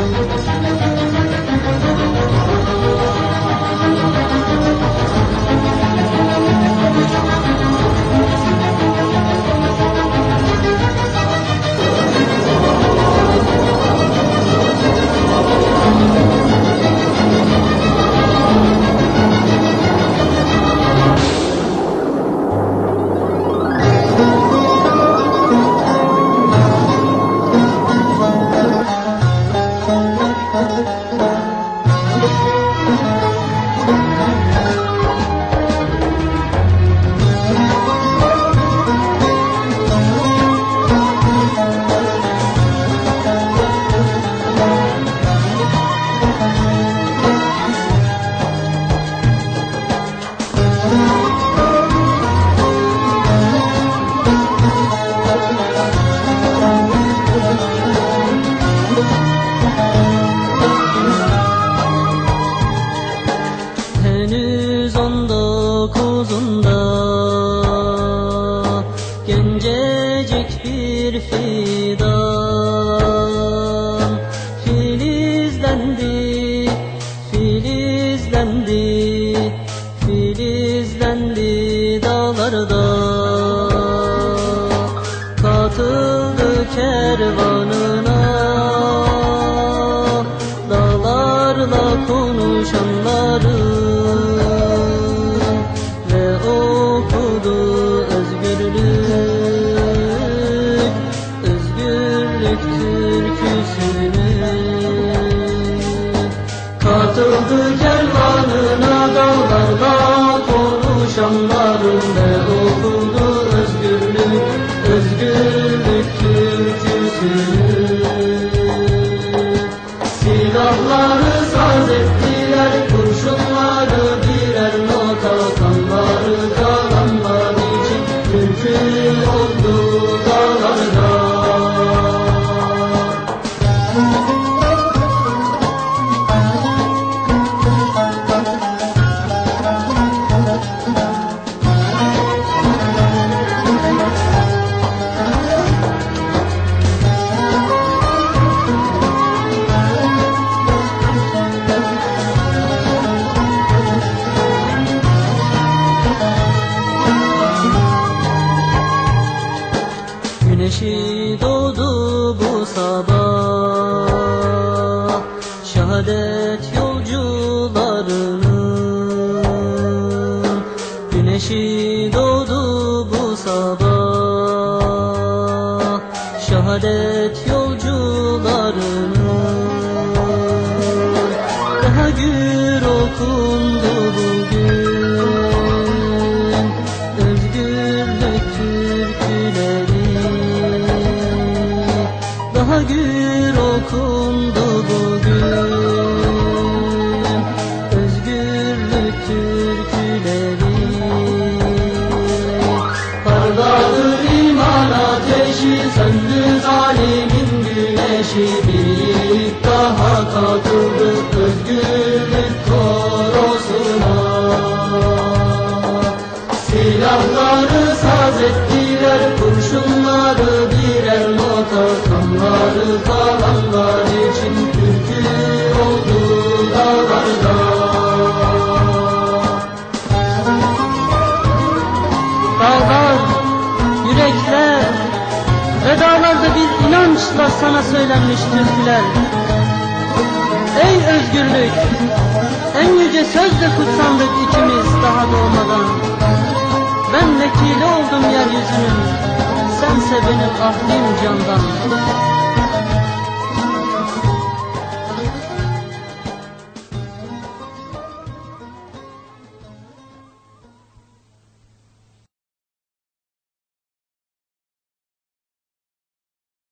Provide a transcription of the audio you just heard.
Música dokuzunda Gencecik bir fidan Filizlendi, filizlendi Filizlendi dağlarda. Katıldı kervanına Dağlarla konuşanları Güneşi doğdu bu sabah. Şehadet yolcularının Güneşi doğdu bu sabah. Şehadet yolcularının Daha gür okundu bugün. Özgürlük türküleri. Parladı iman ateşi Söndü zalimin güneşi. Bir daha katıldı özgürlük korosuna. Silahları saz ettiler Kurşunları birer nota Kanları kalanlar için Türkü oldu dağlarda Dağlar, yürekler ve dağlarda bir inançla sana söylenmiş türküler. Ey özgürlük, en yüce sözle kutsandık ikimiz daha doğmadan. Vekili oldum yeryüzünün, sense benim ahdim candan.